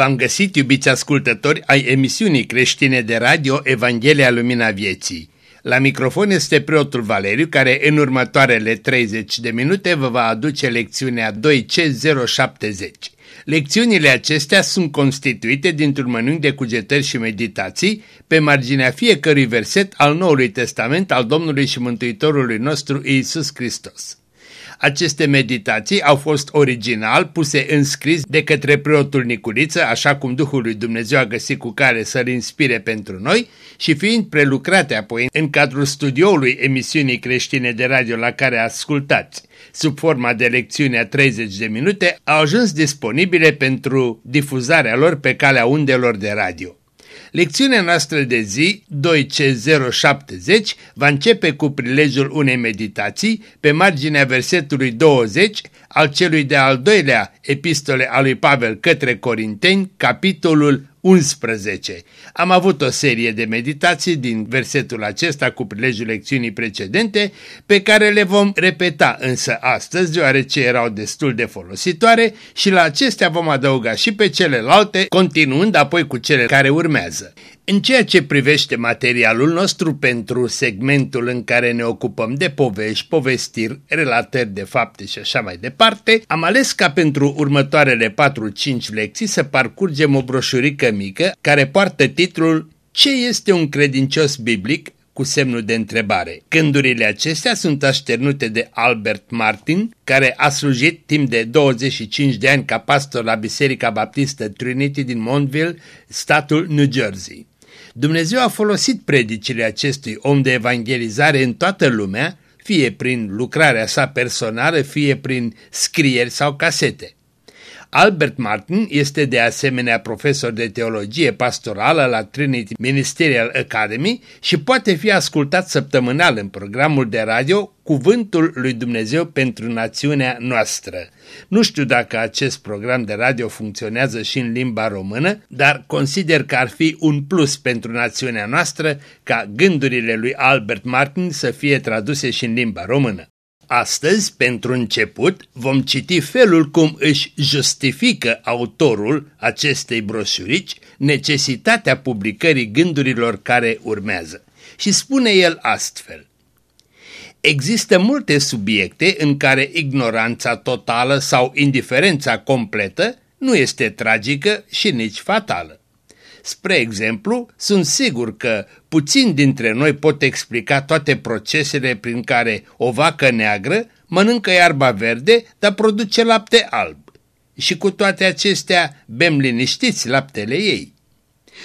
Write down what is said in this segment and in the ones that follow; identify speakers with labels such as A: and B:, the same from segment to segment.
A: Bine v-am găsit, iubiți ascultători ai emisiunii creștine de radio Evanghelia Lumina Vieții. La microfon este preotul Valeriu, care în următoarele 30 de minute vă va aduce lecțiunea 2C070. Lecțiunile acestea sunt constituite dintr-un mănânc de cugetări și meditații pe marginea fiecărui verset al Noului Testament al Domnului și Mântuitorului nostru Iisus Hristos. Aceste meditații au fost original puse în scris de către preotul Nicuriță, așa cum Duhul lui Dumnezeu a găsit cu care să-l inspire pentru noi și fiind prelucrate apoi în cadrul studioului emisiunii creștine de radio la care ascultați, sub forma de lecțiune a 30 de minute, au ajuns disponibile pentru difuzarea lor pe calea undelor de radio. Lecțiunea noastră de zi 2C070 va începe cu prilejul unei meditații pe marginea versetului 20 al celui de-al doilea epistole a lui Pavel către Corinteni, capitolul 11. Am avut o serie de meditații din versetul acesta cu prilejul lecțiunii precedente, pe care le vom repeta însă astăzi, deoarece erau destul de folositoare și la acestea vom adăuga și pe celelalte, continuând apoi cu cele care urmează. În ceea ce privește materialul nostru pentru segmentul în care ne ocupăm de povești, povestiri, relatări de fapte și așa mai departe, am ales ca pentru următoarele 4-5 lecții să parcurgem o broșurică mică care poartă titlul Ce este un credincios biblic? cu semnul de întrebare. Gândurile acestea sunt așternute de Albert Martin, care a slujit timp de 25 de ani ca pastor la Biserica Baptistă Trinity din Montville, statul New Jersey. Dumnezeu a folosit predicile acestui om de evangelizare în toată lumea, fie prin lucrarea sa personală, fie prin scrieri sau casete. Albert Martin este de asemenea profesor de teologie pastorală la Trinity Ministerial Academy și poate fi ascultat săptămânal în programul de radio Cuvântul lui Dumnezeu pentru națiunea noastră. Nu știu dacă acest program de radio funcționează și în limba română, dar consider că ar fi un plus pentru națiunea noastră ca gândurile lui Albert Martin să fie traduse și în limba română. Astăzi, pentru început, vom citi felul cum își justifică autorul acestei broșurici necesitatea publicării gândurilor care urmează. Și spune el astfel. Există multe subiecte în care ignoranța totală sau indiferența completă nu este tragică și nici fatală. Spre exemplu, sunt sigur că puțini dintre noi pot explica toate procesele prin care o vacă neagră mănâncă iarba verde, dar produce lapte alb. Și cu toate acestea bem liniștiți laptele ei.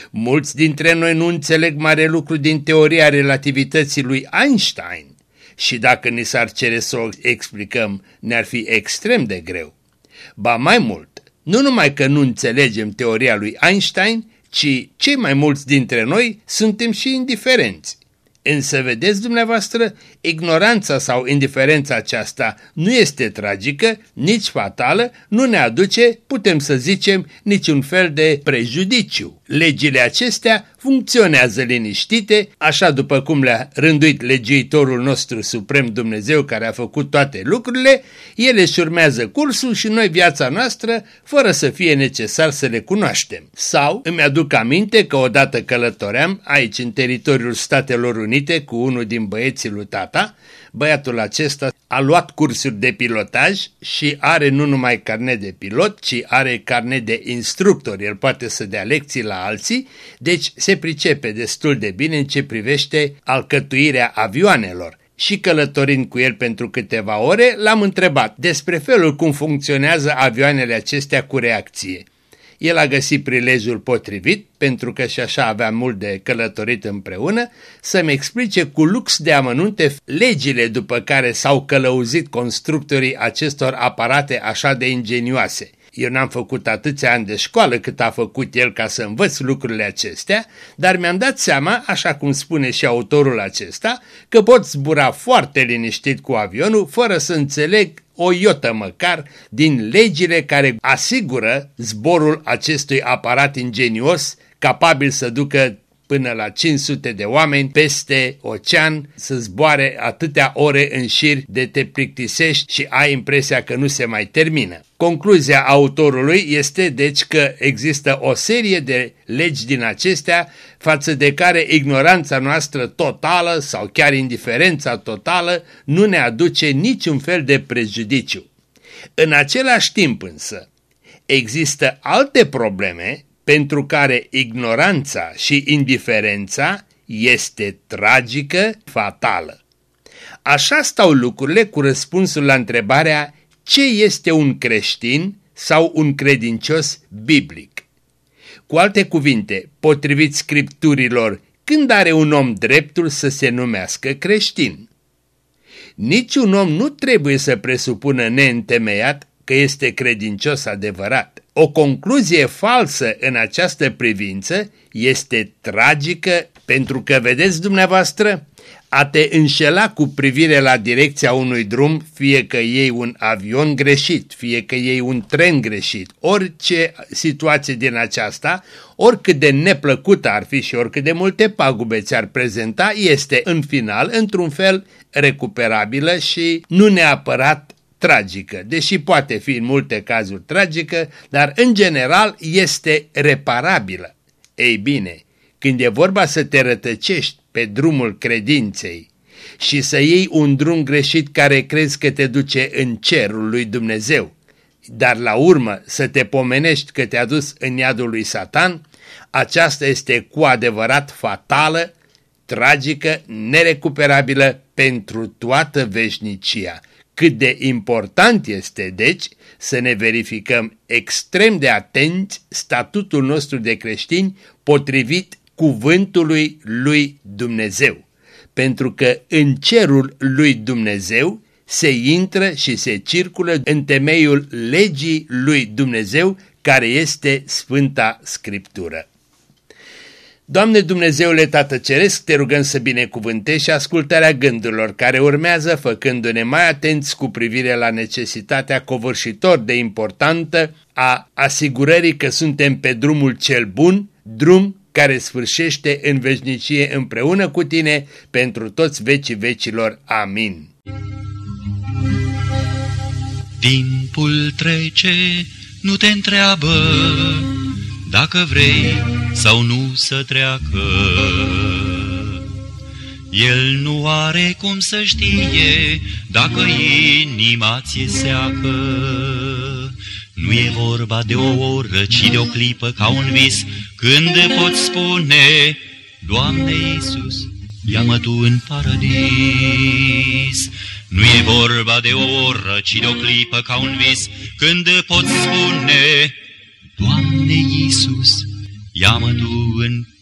A: Mulți dintre noi nu înțeleg mare lucru din teoria relativității lui Einstein și dacă ni s-ar cere să o explicăm, ne-ar fi extrem de greu. Ba mai mult, nu numai că nu înțelegem teoria lui Einstein, ci cei mai mulți dintre noi suntem și indiferenți. Însă, vedeți dumneavoastră, ignoranța sau indiferența aceasta nu este tragică, nici fatală, nu ne aduce, putem să zicem, niciun fel de prejudiciu. Legile acestea funcționează liniștite, așa după cum le-a rânduit legiuitorul nostru suprem Dumnezeu care a făcut toate lucrurile, ele își urmează cursul și noi viața noastră fără să fie necesar să le cunoaștem. Sau îmi aduc aminte că odată călătoream aici în teritoriul Statelor Unite cu unul din băieții lui tata, băiatul acesta a luat cursuri de pilotaj și are nu numai carnet de pilot, ci are carnet de instructor. El poate să dea lecții la alții, deci se pricepe destul de bine în ce privește alcătuirea avioanelor. Și călătorind cu el pentru câteva ore, l-am întrebat despre felul cum funcționează avioanele acestea cu reacție. El a găsit prilejul potrivit, pentru că și așa avea mult de călătorit împreună, să-mi explice cu lux de amănunte legile după care s-au călăuzit constructorii acestor aparate așa de ingenioase. Eu n-am făcut atâția ani de școală cât a făcut el ca să învăț lucrurile acestea, dar mi-am dat seama, așa cum spune și autorul acesta, că pot zbura foarte liniștit cu avionul fără să înțeleg o iotă măcar din legile care asigură zborul acestui aparat ingenios capabil să ducă până la 500 de oameni peste ocean să zboare atâtea ore în șir de te plictisești și ai impresia că nu se mai termină. Concluzia autorului este deci că există o serie de legi din acestea față de care ignoranța noastră totală sau chiar indiferența totală nu ne aduce niciun fel de prejudiciu. În același timp însă, există alte probleme pentru care ignoranța și indiferența este tragică, fatală. Așa stau lucrurile cu răspunsul la întrebarea ce este un creștin sau un credincios biblic. Cu alte cuvinte, potrivit scripturilor, când are un om dreptul să se numească creștin? Niciun om nu trebuie să presupună neîntemeiat că este credincios adevărat. O concluzie falsă în această privință este tragică pentru că, vedeți dumneavoastră, a te înșela cu privire la direcția unui drum, fie că iei un avion greșit, fie că iei un tren greșit, orice situație din aceasta, oricât de neplăcută ar fi și oricât de multe pagube ți-ar prezenta, este în final, într-un fel, recuperabilă și nu neapărat tragică, deși poate fi în multe cazuri tragică, dar în general este reparabilă. Ei bine, când e vorba să te rătăcești pe drumul credinței și să iei un drum greșit care crezi că te duce în cerul lui Dumnezeu, dar la urmă să te pomenești că te-a dus în iadul lui Satan, aceasta este cu adevărat fatală, tragică, nerecuperabilă pentru toată veșnicia. Cât de important este, deci, să ne verificăm extrem de atenți statutul nostru de creștini potrivit cuvântului lui Dumnezeu, pentru că în cerul lui Dumnezeu se intră și se circulă în temeiul legii lui Dumnezeu, care este Sfânta Scriptură. Doamne Dumnezeule Tată Ceresc, te rugăm să binecuvântești și ascultarea gândurilor care urmează, făcându-ne mai atenți cu privire la necesitatea covârșitor de importantă a asigurării că suntem pe drumul cel bun, drum care sfârșește în veșnicie împreună cu tine pentru toți vecii vecilor. Amin.
B: Timpul trece, nu te întreabă dacă vrei sau nu să treacă. El nu are cum să știe dacă inima ți-e seacă. Nu e vorba de o oră, ci de o clipă ca un vis, când poți spune, Doamne Iisus, ia-mă Tu în paradis. Nu e vorba de o oră, ci de o clipă ca un vis, când poți spune, Doamne Iisus, ia-mă Tu în paradis.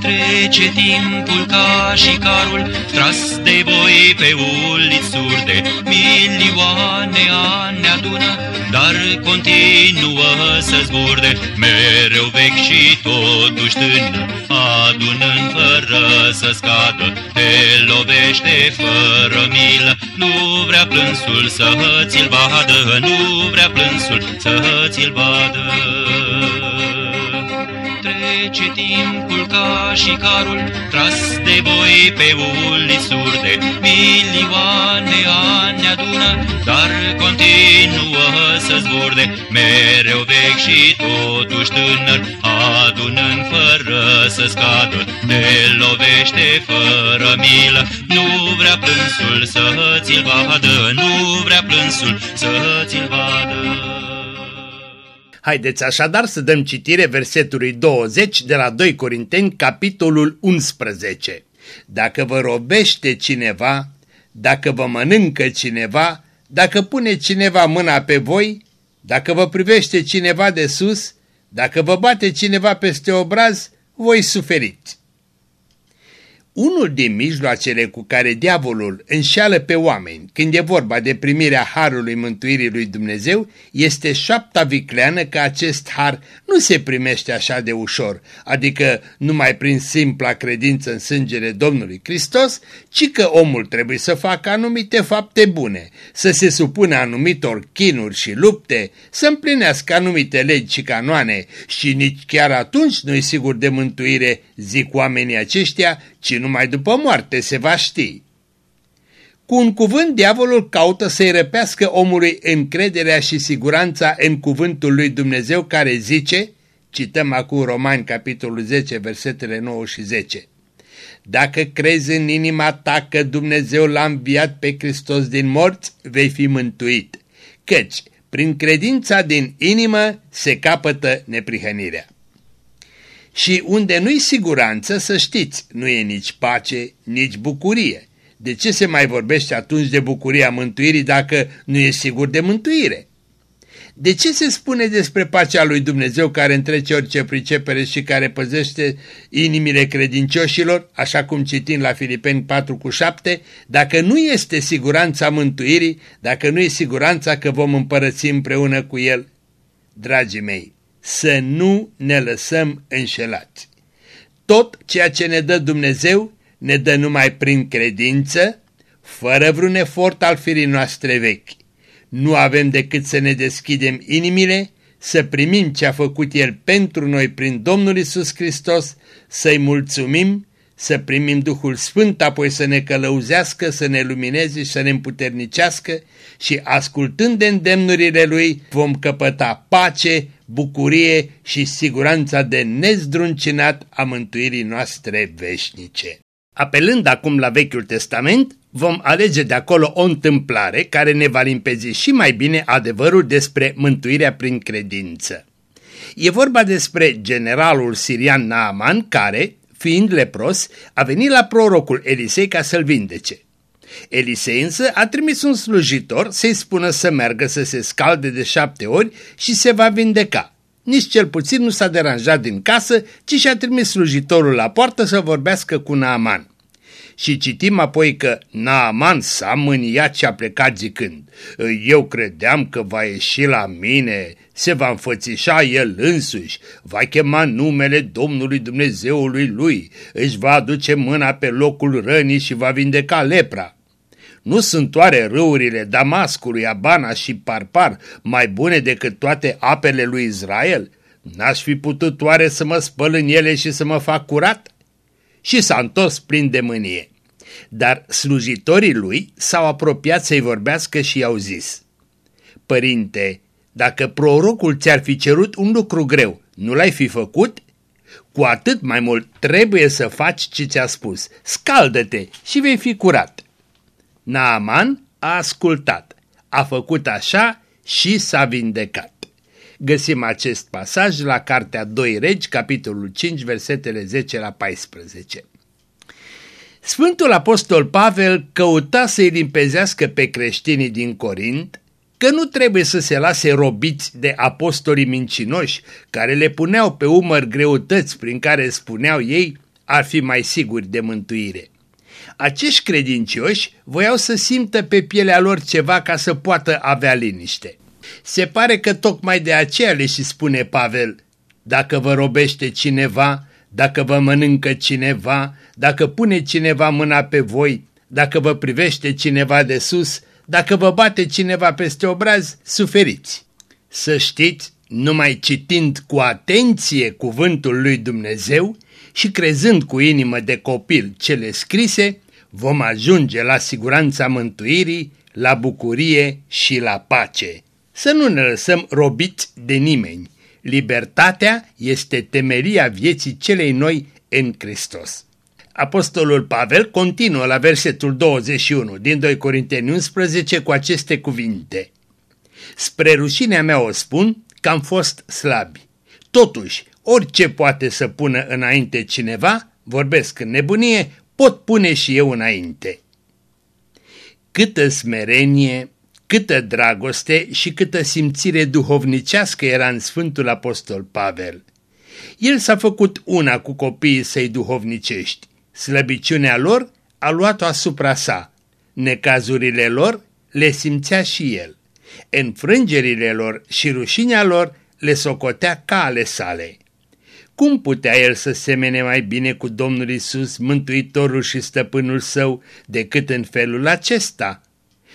B: Trece timpul ca și carul, tras de voi pe uliți surde, milioane ani adună, dar continuă să zburde, mereu vechi și totuși tânăr, adunând fără să scadă, te lovește fără milă, nu vrea plânsul să ți-l vadă, nu vrea plânsul să ți-l vadă. Trece timpul ca și carul tras de voi pe uliți surde, milioane ani adună, dar continuă să zburde, mereu vechi și totuși tânăr, adunând fără să scadă, te lovește fără milă, nu vrea plânsul să ți-l vadă, nu vrea plânsul să ți-l vadă.
A: Haideți așadar să dăm citire versetului 20 de la 2 Corinteni, capitolul 11. Dacă vă robește cineva, dacă vă mănâncă cineva, dacă pune cineva mâna pe voi, dacă vă privește cineva de sus, dacă vă bate cineva peste obraz, voi suferiți. Unul din mijloacele cu care diavolul înșeală pe oameni când e vorba de primirea harului mântuirii lui Dumnezeu este șapta vicleană că acest har nu se primește așa de ușor, adică numai prin simpla credință în sângele Domnului Hristos, ci că omul trebuie să facă anumite fapte bune, să se supune anumitor chinuri și lupte, să împlinească anumite legi și canoane și nici chiar atunci nu-i sigur de mântuire, zic oamenii aceștia, ci numai după moarte se va ști. Cu un cuvânt, diavolul caută să-i răpească omului încrederea și siguranța în cuvântul lui Dumnezeu care zice, cităm acum Romani capitolul 10, versetele 9 și 10, Dacă crezi în inima ta că Dumnezeu l-a înviat pe Hristos din morți, vei fi mântuit, căci prin credința din inimă se capătă neprihănirea. Și unde nu-i siguranță, să știți, nu e nici pace, nici bucurie. De ce se mai vorbește atunci de bucuria mântuirii dacă nu e sigur de mântuire? De ce se spune despre pacea lui Dumnezeu care întrece orice pricepere și care păzește inimile credincioșilor, așa cum citim la Filipeni 4 cu 7, dacă nu este siguranța mântuirii, dacă nu e siguranța că vom împărăți împreună cu El? Dragii mei, să nu ne lăsăm înșelați. Tot ceea ce ne dă Dumnezeu ne dă numai prin credință, fără vreun efort al firii noastre vechi. Nu avem decât să ne deschidem inimile, să primim ce a făcut El pentru noi prin Domnul Isus Hristos, să-i mulțumim, să primim Duhul Sfânt, apoi să ne călăuzească, să ne lumineze și să ne împuternicească și ascultând de îndemnurile Lui vom căpăta pace, bucurie și siguranța de nezdruncinat a mântuirii noastre veșnice. Apelând acum la Vechiul Testament, vom alege de acolo o întâmplare care ne va limpezi și mai bine adevărul despre mântuirea prin credință. E vorba despre generalul sirian Naaman care, fiind lepros, a venit la prorocul Elisei ca să-l vindece. Elisei însă a trimis un slujitor să-i spună să meargă să se scalde de șapte ori și se va vindeca. Nici cel puțin nu s-a deranjat din casă, ci și-a trimis slujitorul la poartă să vorbească cu Naaman. Și citim apoi că Naaman s-a mâniat și a plecat zicând, Eu credeam că va ieși la mine, se va înfățișa el însuși, va chema numele Domnului Dumnezeului lui, își va aduce mâna pe locul rănii și va vindeca lepra. Nu sunt oare râurile Damascului, Abana și Parpar mai bune decât toate apele lui Israel? N-aș fi putut oare să mă spăl în ele și să mă fac curat? Și s-a întors plin de mânie. Dar slujitorii lui s-au apropiat să-i vorbească și i-au zis, Părinte, dacă prorocul ți-ar fi cerut un lucru greu, nu l-ai fi făcut? Cu atât mai mult trebuie să faci ce ți-a spus. Scaldă-te și vei fi curat. Naaman a ascultat, a făcut așa și s-a vindecat. Găsim acest pasaj la Cartea 2 Regi, capitolul 5, versetele 10 la 14. Sfântul Apostol Pavel căuta să-i limpezească pe creștinii din Corint că nu trebuie să se lase robiți de apostolii mincinoși care le puneau pe umăr greutăți prin care spuneau ei ar fi mai siguri de mântuire. Acești credincioși voiau să simtă pe pielea lor ceva ca să poată avea liniște. Se pare că tocmai de aceea le și spune Pavel, dacă vă robește cineva, dacă vă mănâncă cineva, dacă pune cineva mâna pe voi, dacă vă privește cineva de sus, dacă vă bate cineva peste obraz, suferiți. Să știți, numai citind cu atenție cuvântul lui Dumnezeu și crezând cu inimă de copil cele scrise, vom ajunge la siguranța mântuirii, la bucurie și la pace. Să nu ne lăsăm robiți de nimeni. Libertatea este temeria vieții celei noi în Hristos. Apostolul Pavel continuă la versetul 21 din 2 Corinteni 11 cu aceste cuvinte. Spre rușinea mea o spun că am fost slabi. Totuși, orice poate să pună înainte cineva, vorbesc în nebunie, pot pune și eu înainte. Câtă smerenie, câtă dragoste și câtă simțire duhovnicească era în Sfântul Apostol Pavel. El s-a făcut una cu copiii săi duhovnicești. Slăbiciunea lor a luat-o asupra sa. Necazurile lor le simțea și el. Înfrângerile lor și rușinea lor le socotea ca ale sale. Cum putea el să semene mai bine cu Domnul Isus, Mântuitorul și Stăpânul său, decât în felul acesta?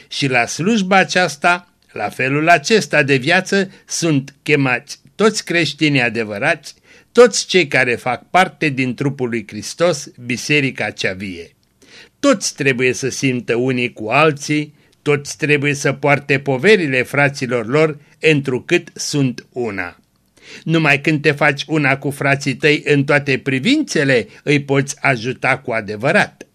A: Și la slujba aceasta, la felul acesta de viață, sunt chemați toți creștinii adevărați, toți cei care fac parte din trupul lui Hristos, Biserica cea vie. toți trebuie să simtă unii cu alții, toți trebuie să poarte poverile fraților lor, întrucât sunt una. Numai când te faci una cu frații tăi în toate privințele, îi poți ajuta cu adevărat.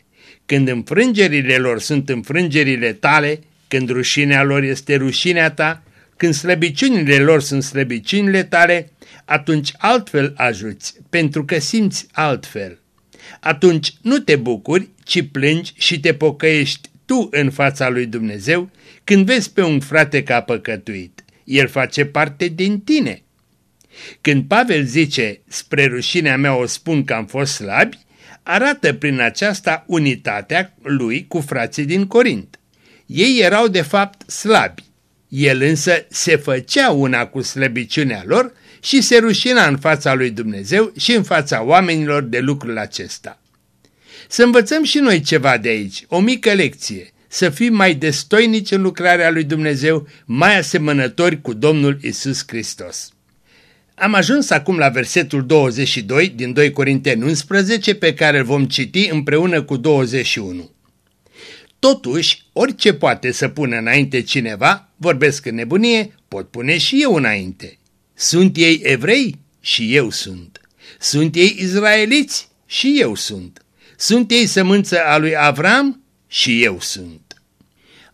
A: Când înfrângerile lor sunt înfrângerile tale, când rușinea lor este rușinea ta, când slăbiciunile lor sunt slăbiciunile tale, atunci altfel ajuți, pentru că simți altfel. Atunci nu te bucuri, ci plângi și te pocăiești tu în fața lui Dumnezeu când vezi pe un frate ca păcătuit. El face parte din tine. Când Pavel zice, spre rușinea mea o spun că am fost slabi, arată prin aceasta unitatea lui cu frații din Corint. Ei erau de fapt slabi. El însă se făcea una cu slăbiciunea lor și se rușina în fața lui Dumnezeu și în fața oamenilor de lucrul acesta. Să învățăm și noi ceva de aici, o mică lecție, să fim mai destoinici în lucrarea lui Dumnezeu, mai asemănători cu Domnul Isus Hristos. Am ajuns acum la versetul 22 din 2 Corinteni 11 pe care îl vom citi împreună cu 21. Totuși, orice poate să pună înainte cineva, vorbesc în nebunie, pot pune și eu înainte. Sunt ei evrei? Și eu sunt. Sunt ei izraeliți? Și eu sunt. Sunt ei sămânță a lui Avram? Și eu sunt.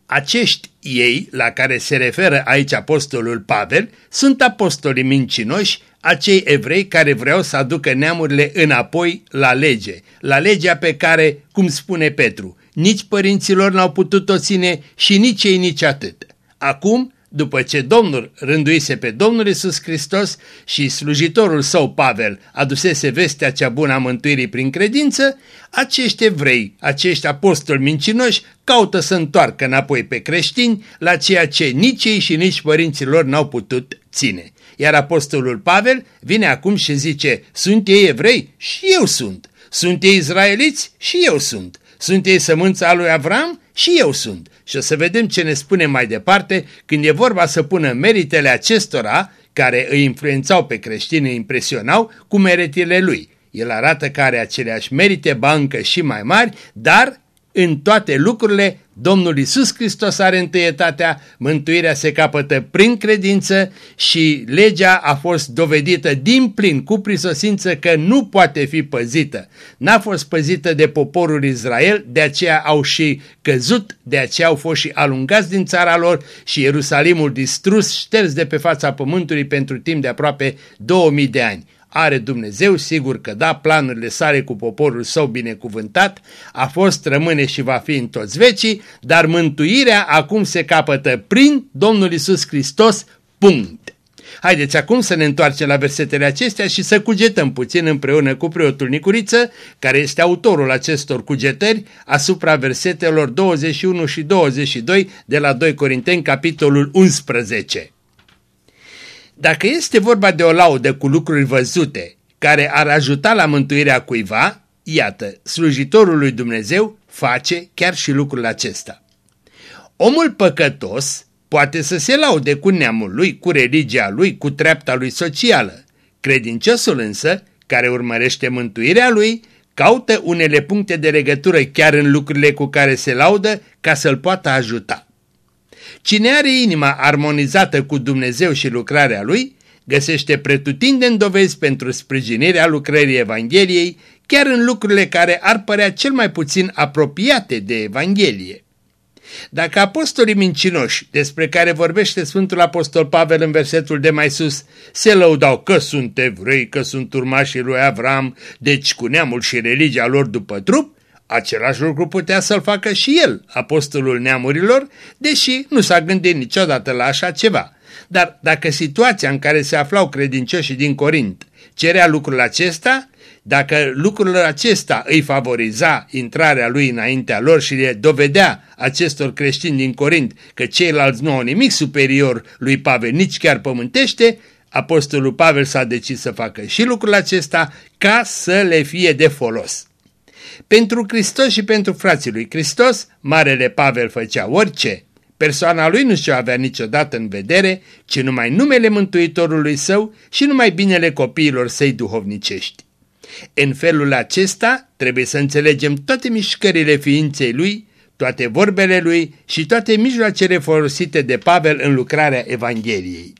A: Acești ei, la care se referă aici apostolul Pavel, sunt apostolii mincinoși, acei evrei care vreau să aducă neamurile înapoi la lege, la legea pe care, cum spune Petru, nici părinților n-au putut-o ține și nici ei nici atât. Acum, după ce Domnul rânduise pe Domnul Isus Hristos și slujitorul său Pavel adusese vestea cea bună a mântuirii prin credință, acești evrei, acești apostoli mincinoși, caută să întoarcă înapoi pe creștini la ceea ce nici ei și nici părinții lor n-au putut ține. Iar apostolul Pavel vine acum și zice, sunt ei evrei? Și eu sunt. Sunt ei izraeliți? Și eu sunt. Sunt ei sămânța lui Avram? Și eu sunt. Și o să vedem ce ne spune mai departe când e vorba să pună meritele acestora care îi influențau pe creștini, îi impresionau cu meritele lui. El arată că are aceleași merite, bancă și mai mari, dar în toate lucrurile Domnul Isus Hristos are întâietatea, mântuirea se capătă prin credință și legea a fost dovedită din plin cu prisosință că nu poate fi păzită. N-a fost păzită de poporul Israel, de aceea au și căzut, de aceea au fost și alungați din țara lor și Ierusalimul distrus, șters de pe fața pământului pentru timp de aproape 2000 de ani. Are Dumnezeu, sigur că da, planurile sale cu poporul său binecuvântat, a fost, rămâne și va fi în toți vecii, dar mântuirea acum se capătă prin Domnul Isus Hristos, punct. Haideți acum să ne întoarcem la versetele acestea și să cugetăm puțin împreună cu preotul Nicuriță, care este autorul acestor cugetări, asupra versetelor 21 și 22 de la 2 Corinteni, capitolul 11. Dacă este vorba de o laudă cu lucruri văzute, care ar ajuta la mântuirea cuiva, iată, slujitorul lui Dumnezeu face chiar și lucrul acesta. Omul păcătos poate să se laude cu neamul lui, cu religia lui, cu treapta lui socială. Credinciosul însă, care urmărește mântuirea lui, caută unele puncte de legătură chiar în lucrurile cu care se laudă ca să-l poată ajuta. Cine are inima armonizată cu Dumnezeu și lucrarea Lui, găsește pretutindeni dovezi pentru sprijinirea lucrării Evangheliei, chiar în lucrurile care ar părea cel mai puțin apropiate de Evanghelie. Dacă apostolii mincinoși, despre care vorbește Sfântul Apostol Pavel în versetul de mai sus, se lăudau că sunt evrei, că sunt urmașii lui Avram, deci cu neamul și religia lor după trup, Același lucru putea să-l facă și el, apostolul neamurilor, deși nu s-a gândit niciodată la așa ceva. Dar dacă situația în care se aflau credincioșii din Corint cerea lucrul acesta, dacă lucrul acesta îi favoriza intrarea lui înaintea lor și le dovedea acestor creștini din Corint că ceilalți nu au nimic superior lui Pavel, nici chiar pământește, apostolul Pavel s-a decis să facă și lucrul acesta ca să le fie de folos. Pentru Hristos și pentru frații lui Hristos, Marele Pavel făcea orice. Persoana lui nu și-o avea niciodată în vedere, ci numai numele Mântuitorului său și numai binele copiilor săi duhovnicești. În felul acesta trebuie să înțelegem toate mișcările ființei lui, toate vorbele lui și toate mijloacele folosite de Pavel în lucrarea Evangheliei.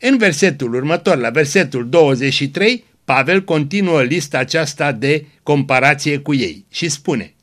A: În versetul următor, la versetul 23, Pavel continuă lista aceasta de comparație cu ei și spune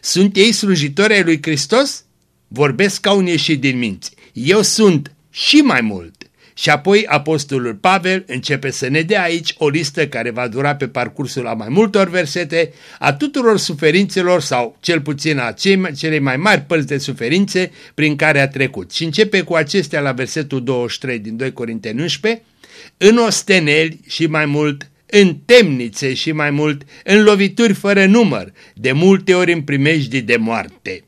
A: Sunt ei slujitori ai lui Hristos? Vorbesc ca un ieșit din minți. Eu sunt și mai mult. Și apoi apostolul Pavel începe să ne dea aici o listă care va dura pe parcursul a mai multor versete a tuturor suferințelor sau cel puțin a cele mai mari părți de suferințe prin care a trecut. Și începe cu acestea la versetul 23 din 2 Corinteni 11, în osteneli și mai mult, în temnițe și mai mult, în lovituri fără număr, de multe ori în primejdii de moarte.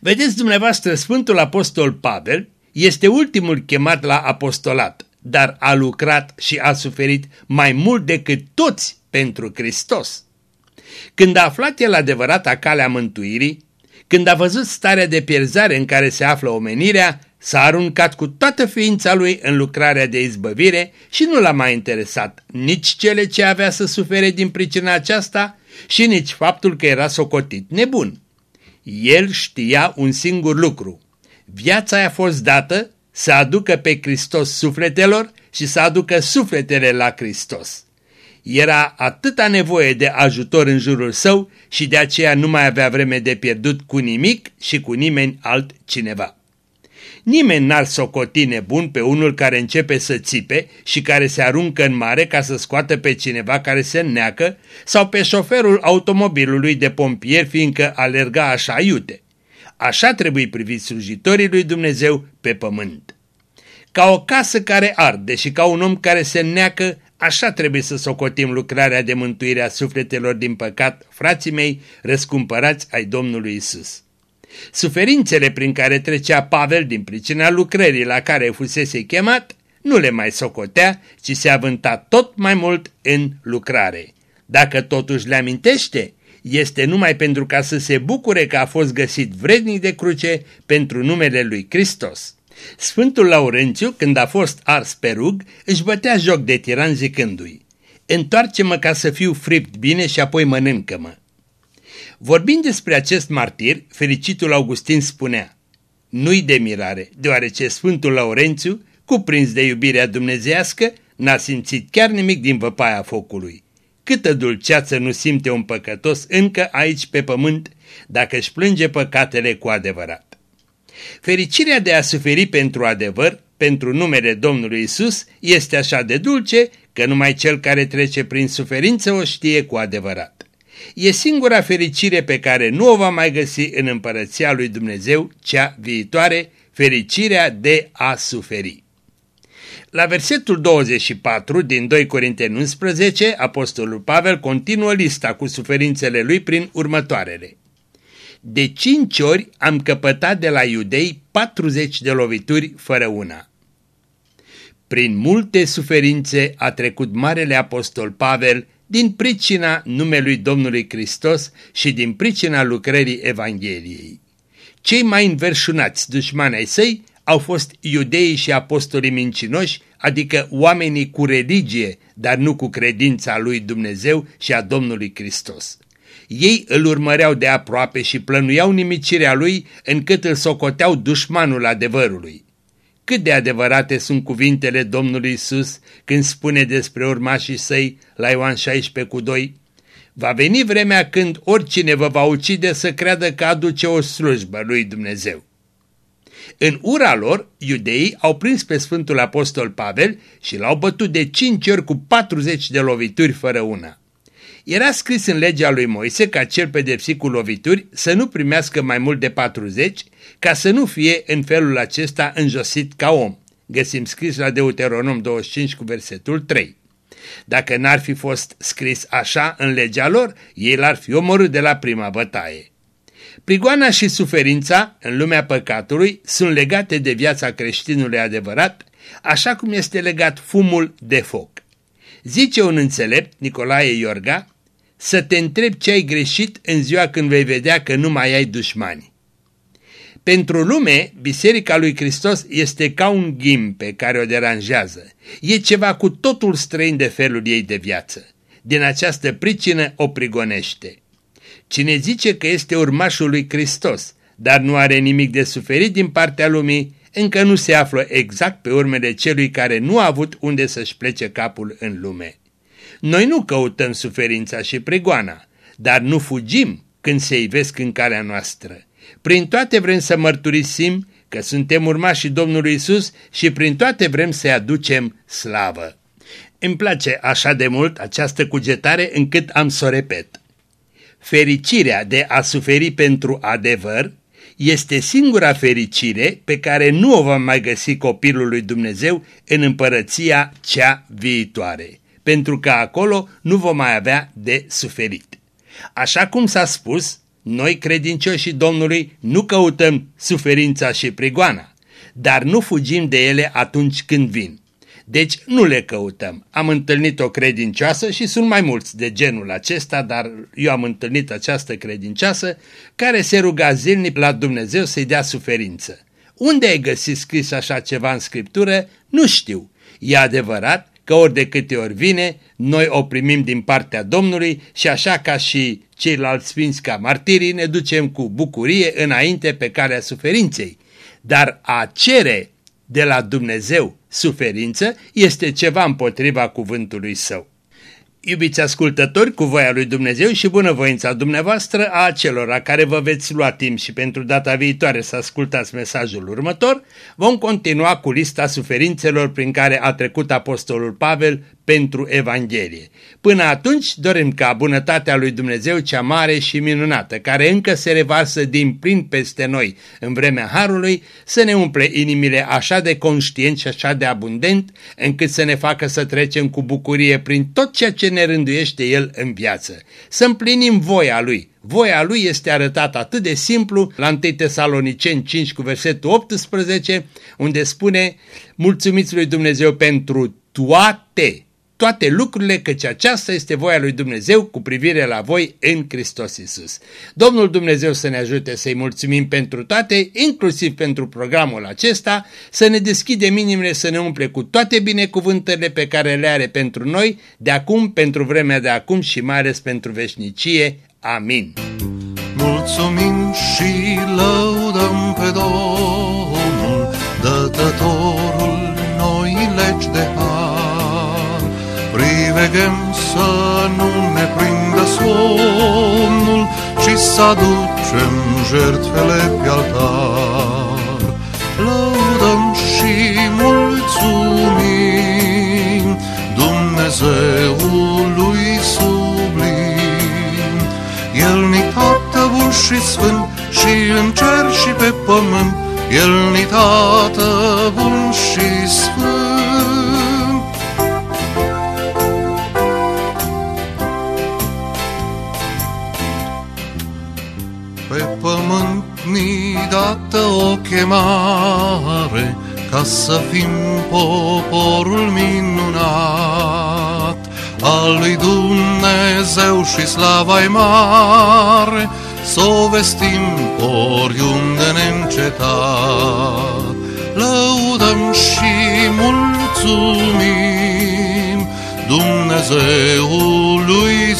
A: Vedeți dumneavoastră, Sfântul Apostol Pavel este ultimul chemat la apostolat, dar a lucrat și a suferit mai mult decât toți pentru Hristos. Când a aflat el adevărata calea mântuirii, când a văzut starea de pierzare în care se află omenirea, s-a aruncat cu toată ființa lui în lucrarea de izbăvire și nu l-a mai interesat nici cele ce avea să sufere din pricina aceasta și nici faptul că era socotit nebun. El știa un singur lucru, viața a fost dată să aducă pe Hristos sufletelor și să aducă sufletele la Hristos. Era atâta nevoie de ajutor în jurul său și de aceea nu mai avea vreme de pierdut cu nimic și cu nimeni altcineva. Nimeni n-ar socoti nebun pe unul care începe să țipe și care se aruncă în mare ca să scoată pe cineva care se neacă sau pe șoferul automobilului de pompier fiindcă alerga așa iute. Așa trebuie privit slujitorii lui Dumnezeu pe pământ. Ca o casă care arde și ca un om care se neacă, așa trebuie să socotim lucrarea de mântuire a sufletelor din păcat, frații mei, răscumpărați ai Domnului Isus. Suferințele prin care trecea Pavel din pricina lucrării la care fusese chemat, nu le mai socotea, ci se avânta tot mai mult în lucrare. Dacă totuși le amintește, este numai pentru ca să se bucure că a fost găsit vrednic de cruce pentru numele lui Hristos. Sfântul Laurențiu, când a fost ars pe rug, își bătea joc de tiran zicându-i, Întoarce-mă ca să fiu fript bine și apoi mănâncă-mă. Vorbind despre acest martir, fericitul Augustin spunea, Nu-i de mirare, deoarece Sfântul Laurențiu, cuprins de iubirea dumnezească, n-a simțit chiar nimic din văpaia focului. Câtă dulceață nu simte un păcătos încă aici pe pământ dacă își plânge păcatele cu adevărat. Fericirea de a suferi pentru adevăr, pentru numele Domnului Isus, este așa de dulce că numai cel care trece prin suferință o știe cu adevărat. E singura fericire pe care nu o va mai găsi în împărăția lui Dumnezeu, cea viitoare, fericirea de a suferi. La versetul 24 din 2 Corinteni 11, Apostolul Pavel continuă lista cu suferințele lui prin următoarele. De cinci ori am căpătat de la iudei 40 de lovituri fără una. Prin multe suferințe a trecut Marele Apostol Pavel din pricina numelui Domnului Hristos și din pricina lucrării Evangheliei. Cei mai înverșunați dușmani ai săi au fost iudeii și apostolii mincinoși, adică oamenii cu religie, dar nu cu credința lui Dumnezeu și a Domnului Hristos. Ei îl urmăreau de aproape și plănuiau nimicirea lui încât îl socoteau dușmanul adevărului. Cât de adevărate sunt cuvintele Domnului Isus când spune despre urmașii săi la Ioan 16 cu 2, Va veni vremea când oricine vă va ucide să creadă că aduce o slujbă lui Dumnezeu. În ura lor, iudeii au prins pe Sfântul Apostol Pavel și l-au bătut de cinci ori cu 40 de lovituri fără una. Era scris în legea lui Moise ca cel pedepsit cu lovituri să nu primească mai mult de 40, ca să nu fie în felul acesta înjosit ca om. Găsim scris la Deuteronom 25 cu versetul 3. Dacă n-ar fi fost scris așa în legea lor, ei l-ar fi omorât de la prima bătaie. Prigoana și suferința în lumea păcatului sunt legate de viața creștinului adevărat, așa cum este legat fumul de foc. Zice un înțelept, Nicolae Iorga, să te întrebi ce ai greșit în ziua când vei vedea că nu mai ai dușmani. Pentru lume, Biserica lui Hristos este ca un ghim pe care o deranjează. E ceva cu totul străin de felul ei de viață. din această pricină o prigonește. Cine zice că este urmașul lui Hristos, dar nu are nimic de suferit din partea lumii, încă nu se află exact pe urmele celui care nu a avut unde să-și plece capul în lume. Noi nu căutăm suferința și prigoana, dar nu fugim când se ivesc în calea noastră. Prin toate vrem să mărturisim că suntem urmașii Domnului Isus și prin toate vrem să-i aducem slavă. Îmi place așa de mult această cugetare încât am să o repet. Fericirea de a suferi pentru adevăr este singura fericire pe care nu o va mai găsi copilul lui Dumnezeu în împărăția cea viitoare, pentru că acolo nu vom mai avea de suferit. Așa cum s-a spus, noi credincioșii Domnului nu căutăm suferința și prigoana, dar nu fugim de ele atunci când vin. Deci nu le căutăm. Am întâlnit o credincioasă și sunt mai mulți de genul acesta, dar eu am întâlnit această credincioasă care se ruga zilnic la Dumnezeu să-i dea suferință. Unde ai găsit scris așa ceva în Scriptură? Nu știu. E adevărat că ori de câte ori vine, noi o primim din partea Domnului și așa ca și ceilalți sfinți ca martirii ne ducem cu bucurie înainte pe calea suferinței. Dar a cere de la Dumnezeu suferință este ceva împotriva cuvântului său. Iubiți ascultători, cu voia lui Dumnezeu și bunăvoința dumneavoastră a acelora care vă veți lua timp și pentru data viitoare să ascultați mesajul următor, vom continua cu lista suferințelor prin care a trecut Apostolul Pavel pentru Evanghelie. Până atunci dorim ca bunătatea lui Dumnezeu cea mare și minunată, care încă se revarsă din plin peste noi în vremea Harului, să ne umple inimile așa de conștient și așa de abundent, încât să ne facă să trecem cu bucurie prin tot ceea ce ne rânduiește El în viață. Să împlinim voia Lui. Voia Lui este arătată atât de simplu la 1 Tesaloniceni 5 cu versetul 18, unde spune Mulțumiți lui Dumnezeu pentru toate toate lucrurile, căci aceasta este voia lui Dumnezeu cu privire la voi în Hristos Isus. Domnul Dumnezeu să ne ajute să-i mulțumim pentru toate, inclusiv pentru programul acesta, să ne deschidem inimile, să ne umple cu toate binecuvântările pe care le are pentru noi, de acum, pentru vremea de acum și mai ales pentru veșnicie. Amin.
C: Mulțumim și lăudăm pe Domnul, dătătorul noi legi de veghem să nu ne prindă somnul, ci să aducem jertfele pe altar. Lăudăm și mulțumim Dumnezeului sublim. El ni tată bun și sfânt și în cer și pe pământ, El ni tată bun și sfânt. Dată o chemare ca să fim poporul minunat al lui Dumnezeu și slava mare, să o vestim oriunde neîncetat. Lăudăm și mulțumim Dumnezeului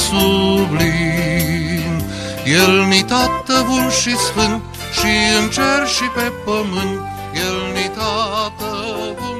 C: sublim, El ni tată bun și sfânt, și în cer și pe pământ, el ni tată bun